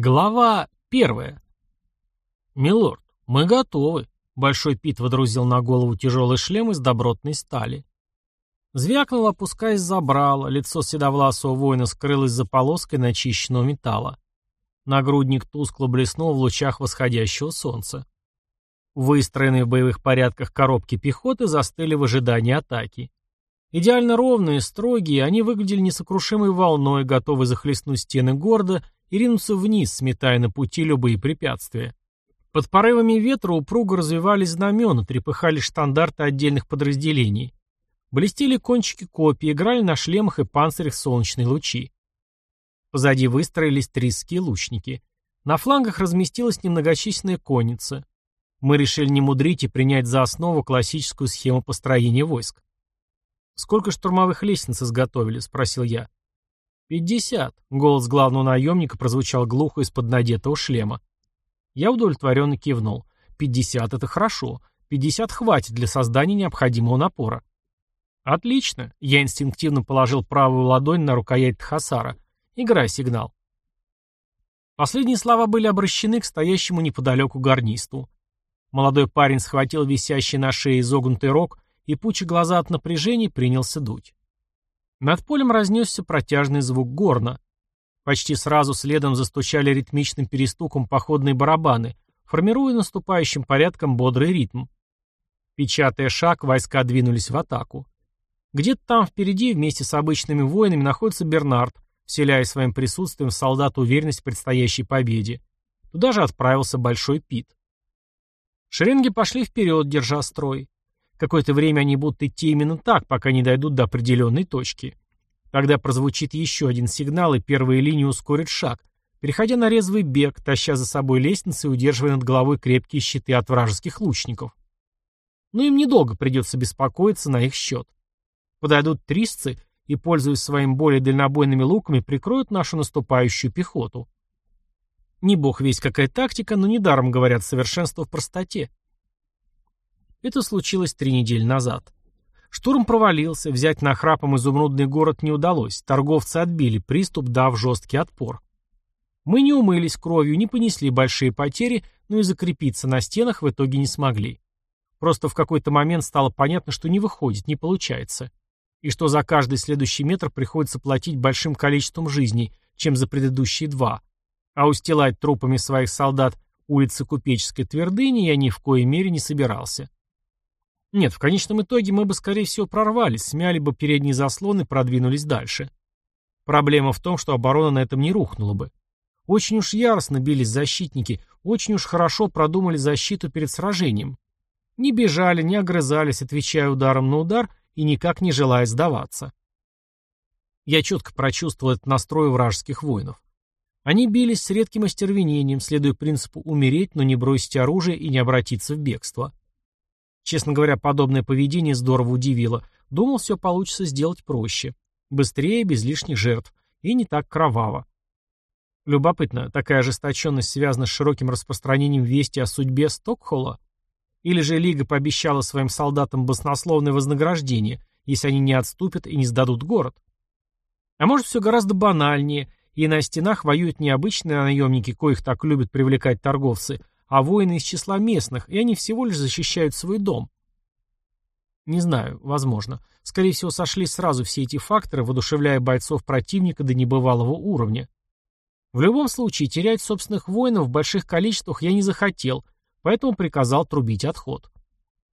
Глава первая. «Милорд, мы готовы», — Большой Пит водрузил на голову тяжелый шлем из добротной стали. Звякнул, опускаясь забрало, лицо седовласого воина скрылось за полоской начищенного металла. Нагрудник тускло блеснул в лучах восходящего солнца. Выстроенные в боевых порядках коробки пехоты застыли в ожидании атаки. Идеально ровные, строгие, они выглядели несокрушимой волной, готовые захлестнуть стены города и ринуться вниз, сметая на пути любые препятствия. Под порывами ветра упруго развивались знамена, трепыхали штандарты отдельных подразделений. Блестели кончики копий, играли на шлемах и панцирях солнечные лучи. Позади выстроились трисские лучники. На флангах разместилась немногочисленная конница. Мы решили не мудрить и принять за основу классическую схему построения войск. «Сколько штурмовых лестниц изготовили?» — спросил я. «Пятьдесят», — голос главного наемника прозвучал глухо из-под надетого шлема. Я удовлетворенно кивнул. «Пятьдесят — это хорошо. Пятьдесят хватит для создания необходимого напора». «Отлично», — я инстинктивно положил правую ладонь на рукоять Тхасара. «Играй сигнал». Последние слова были обращены к стоящему неподалеку гарнисту. Молодой парень схватил висящий на шее изогнутый рог и, пуча глаза от напряжения, принялся дуть. Над полем разнесся протяжный звук горна. Почти сразу следом застучали ритмичным перестуком походные барабаны, формируя наступающим порядком бодрый ритм. Печатая шаг, войска двинулись в атаку. Где-то там впереди вместе с обычными воинами находится Бернард, вселяя своим присутствием в солдат уверенность в предстоящей победе. Туда же отправился Большой Пит. Шеренги пошли вперед, держа строй. Какое-то время они будут идти именно так, пока не дойдут до определенной точки. Тогда прозвучит еще один сигнал, и первая линия ускорит шаг, переходя на резвый бег, таща за собой лестницы и удерживая над головой крепкие щиты от вражеских лучников. Но им недолго придется беспокоиться на их счет. Подойдут трисцы и, пользуясь своими более дальнобойными луками, прикроют нашу наступающую пехоту. Не бог весь какая тактика, но недаром говорят совершенство в простоте. Это случилось три недели назад. Штурм провалился, взять нахрапом изумрудный город не удалось, торговцы отбили приступ, дав жесткий отпор. Мы не умылись кровью, не понесли большие потери, но и закрепиться на стенах в итоге не смогли. Просто в какой-то момент стало понятно, что не выходит, не получается. И что за каждый следующий метр приходится платить большим количеством жизней, чем за предыдущие два. А устилать трупами своих солдат улицы Купеческой твердыни я ни в коей мере не собирался. Нет, в конечном итоге мы бы, скорее всего, прорвались, смяли бы передние заслоны и продвинулись дальше. Проблема в том, что оборона на этом не рухнула бы. Очень уж яростно бились защитники, очень уж хорошо продумали защиту перед сражением. Не бежали, не огрызались, отвечая ударом на удар и никак не желая сдаваться. Я четко прочувствовал этот настрой вражеских воинов. Они бились с редким остервенением, следуя принципу умереть, но не бросить оружие и не обратиться в бегство. Честно говоря, подобное поведение здорово удивило. Думал, все получится сделать проще. Быстрее, без лишних жертв. И не так кроваво. Любопытно, такая ожесточенность связана с широким распространением вести о судьбе Стокхола? Или же Лига пообещала своим солдатам баснословное вознаграждение, если они не отступят и не сдадут город? А может, все гораздо банальнее, и на стенах воюют не обычные наемники, коих так любят привлекать торговцы, а воины из числа местных, и они всего лишь защищают свой дом. Не знаю, возможно. Скорее всего, сошлись сразу все эти факторы, воодушевляя бойцов противника до небывалого уровня. В любом случае, терять собственных воинов в больших количествах я не захотел, поэтому приказал трубить отход.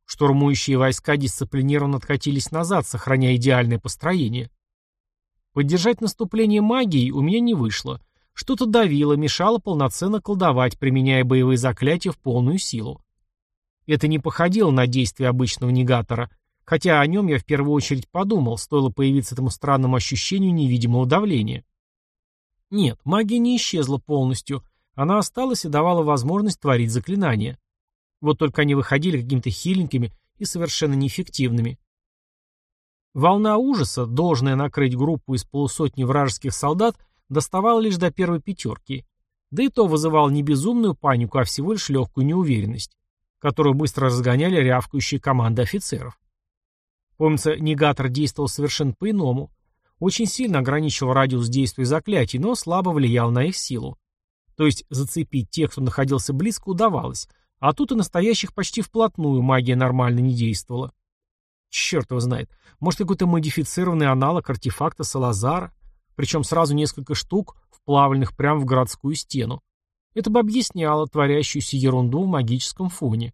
Штурмующие войска дисциплинированно откатились назад, сохраняя идеальное построение. Поддержать наступление магией у меня не вышло — что-то давило, мешало полноценно колдовать, применяя боевые заклятия в полную силу. Это не походило на действие обычного негатора, хотя о нем я в первую очередь подумал, стоило появиться этому странному ощущению невидимого давления. Нет, магия не исчезла полностью, она осталась и давала возможность творить заклинания. Вот только они выходили какими-то хиленькими и совершенно неэффективными. Волна ужаса, должная накрыть группу из полусотни вражеских солдат, доставал лишь до первой пятерки, да и то вызывал не безумную панику, а всего лишь легкую неуверенность, которую быстро разгоняли рявкающие команды офицеров. Помнится, негатор действовал совершенно по-иному, очень сильно ограничивал радиус действия заклятий, но слабо влиял на их силу. То есть зацепить тех, кто находился близко, удавалось, а тут и настоящих почти вплотную магия нормально не действовала. Черт его знает, может какой-то модифицированный аналог артефакта Салазара, причем сразу несколько штук, вплавленных прямо в городскую стену. Это бы объясняло творящуюся ерунду в магическом фоне.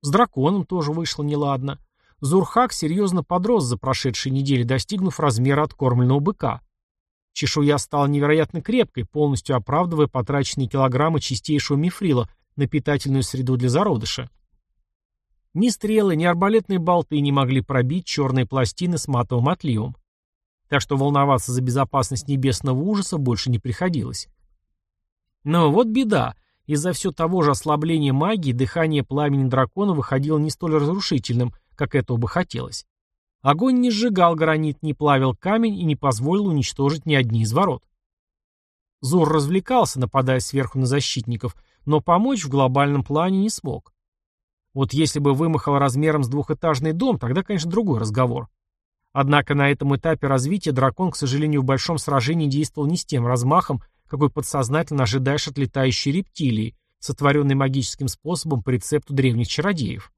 С драконом тоже вышло неладно. Зурхак серьезно подрос за прошедшие недели, достигнув размера откормленного быка. Чешуя стала невероятно крепкой, полностью оправдывая потраченные килограммы чистейшего мифрила на питательную среду для зародыша. Ни стрелы, ни арбалетные болты не могли пробить черные пластины с матовым отливом. Так что волноваться за безопасность небесного ужаса больше не приходилось. Но вот беда. Из-за все того же ослабления магии дыхание пламени дракона выходило не столь разрушительным, как этого бы хотелось. Огонь не сжигал гранит, не плавил камень и не позволил уничтожить ни одни из ворот. Зур развлекался, нападая сверху на защитников, но помочь в глобальном плане не смог. Вот если бы вымахал размером с двухэтажный дом, тогда, конечно, другой разговор. Однако на этом этапе развития дракон, к сожалению, в большом сражении действовал не с тем размахом, какой подсознательно ожидаешь от летающей рептилии, сотворенной магическим способом по рецепту древних чародеев.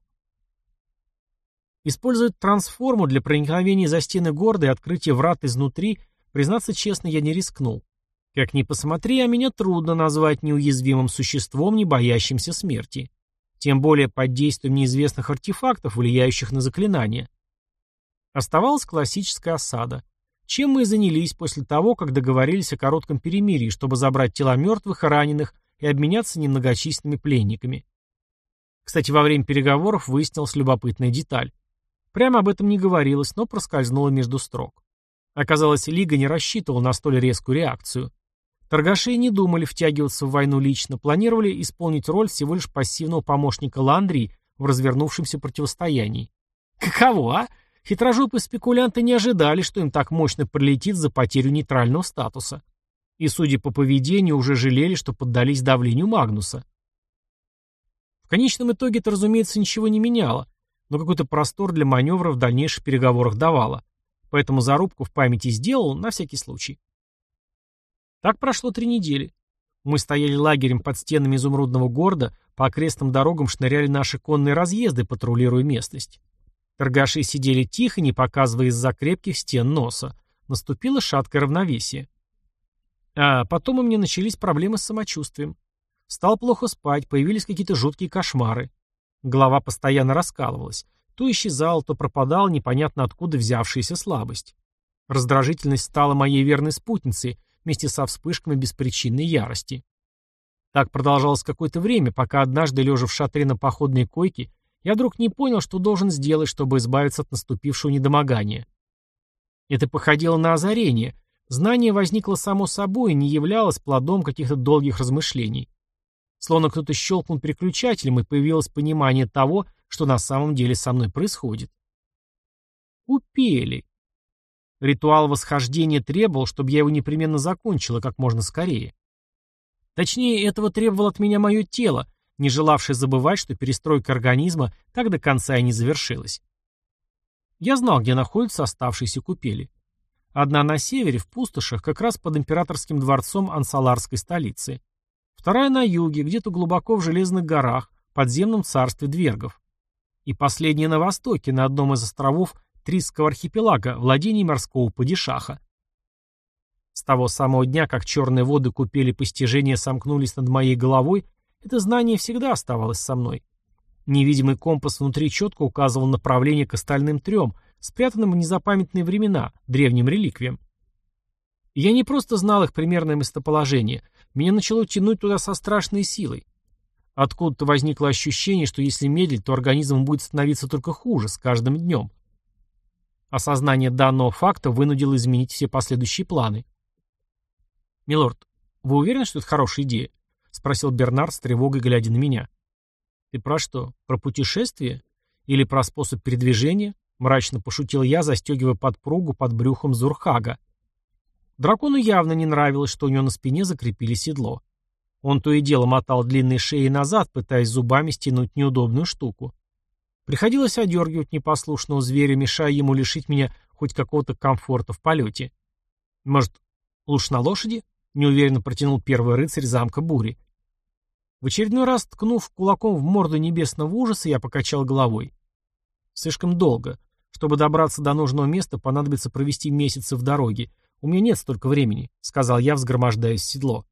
Использовать трансформу для проникновения за стены города и открытия врат изнутри, признаться честно, я не рискнул. Как ни посмотри, а меня трудно назвать неуязвимым существом, не боящимся смерти. Тем более под действием неизвестных артефактов, влияющих на заклинания. Оставалась классическая осада. Чем мы и занялись после того, как договорились о коротком перемирии, чтобы забрать тела мертвых и раненых и обменяться немногочисленными пленниками. Кстати, во время переговоров выяснилась любопытная деталь. Прямо об этом не говорилось, но проскользнуло между строк. Оказалось, Лига не рассчитывала на столь резкую реакцию. Торгаши не думали втягиваться в войну лично, планировали исполнить роль всего лишь пассивного помощника Ландрии в развернувшемся противостоянии. Каково, а? Хитрожопые спекулянты не ожидали, что им так мощно прилетит за потерю нейтрального статуса. И, судя по поведению, уже жалели, что поддались давлению Магнуса. В конечном итоге это, разумеется, ничего не меняло но какой-то простор для маневра в дальнейших переговорах давала. Поэтому зарубку в памяти сделал на всякий случай. Так прошло три недели. Мы стояли лагерем под стенами изумрудного города, по окрестным дорогам шныряли наши конные разъезды, патрулируя местность. Торгаши сидели тихо, не показывая из-за крепких стен носа. Наступило шаткое равновесие. А потом у меня начались проблемы с самочувствием. Стал плохо спать, появились какие-то жуткие кошмары. Голова постоянно раскалывалась. То исчезал, то пропадал непонятно откуда взявшаяся слабость. Раздражительность стала моей верной спутницей, вместе со вспышками беспричинной ярости. Так продолжалось какое-то время, пока однажды, лежа в шатре на походной койке, я вдруг не понял, что должен сделать, чтобы избавиться от наступившего недомогания. Это походило на озарение. Знание возникло само собой и не являлось плодом каких-то долгих размышлений. Словно кто-то щелкнул переключателем, и появилось понимание того, что на самом деле со мной происходит. Купели. Ритуал восхождения требовал, чтобы я его непременно закончила как можно скорее. Точнее, этого требовало от меня мое тело, не желавшее забывать, что перестройка организма так до конца и не завершилась. Я знал, где находятся оставшиеся купели. Одна на севере, в пустошах, как раз под императорским дворцом ансаларской столицы. Вторая на юге, где-то глубоко в Железных горах, подземном царстве двергов. И последняя на востоке, на одном из островов Трисского архипелага, владении морского падишаха. С того самого дня, как черные воды купели постижения сомкнулись над моей головой, это знание всегда оставалось со мной. Невидимый компас внутри четко указывал направление к остальным трем, спрятанным в незапамятные времена, древним реликвиям. я не просто знал их примерное местоположение, меня начало тянуть туда со страшной силой. Откуда-то возникло ощущение, что если медлить, то организм будет становиться только хуже с каждым днем. Осознание данного факта вынудило изменить все последующие планы. «Милорд, вы уверены, что это хорошая идея?» — спросил Бернард с тревогой, глядя на меня. «Ты про что? Про путешествие? Или про способ передвижения?» — мрачно пошутил я, застегивая подпругу под брюхом Зурхага. Дракону явно не нравилось, что у него на спине закрепили седло. Он то и дело мотал длинные шеи назад, пытаясь зубами стянуть неудобную штуку. Приходилось одергивать непослушного зверя, мешая ему лишить меня хоть какого-то комфорта в полете. Может, лучше на лошади? — неуверенно протянул первый рыцарь замка бури. В очередной раз, ткнув кулаком в морду небесного ужаса, я покачал головой. Слишком долго. Чтобы добраться до нужного места, понадобится провести месяцы в дороге. У меня нет столько времени, — сказал я, взгромождаясь в седло.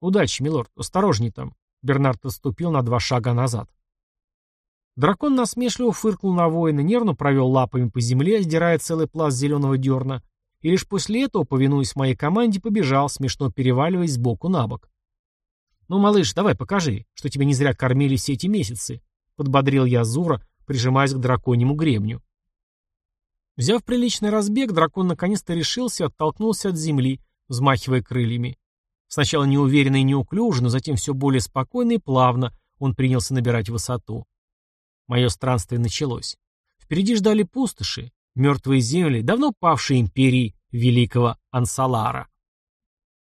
Удачи, милорд. Осторожней там. Бернард отступил на два шага назад. Дракон насмешливо фыркнул на воина, нервно провел лапами по земле, сдирая целый пласт зеленого дерна, и лишь после этого, повинуясь моей команде, побежал, смешно переваливаясь сбоку на бок. «Ну, малыш, давай покажи, что тебя не зря кормили все эти месяцы», — подбодрил я Зура, прижимаясь к драконьему гребню. Взяв приличный разбег, дракон наконец-то решился и оттолкнулся от земли, взмахивая крыльями. Сначала неуверенно и неуклюже, но затем все более спокойно и плавно он принялся набирать высоту. Мое странствие началось. Впереди ждали пустоши, мертвые земли, давно павшие империи великого Ансалара.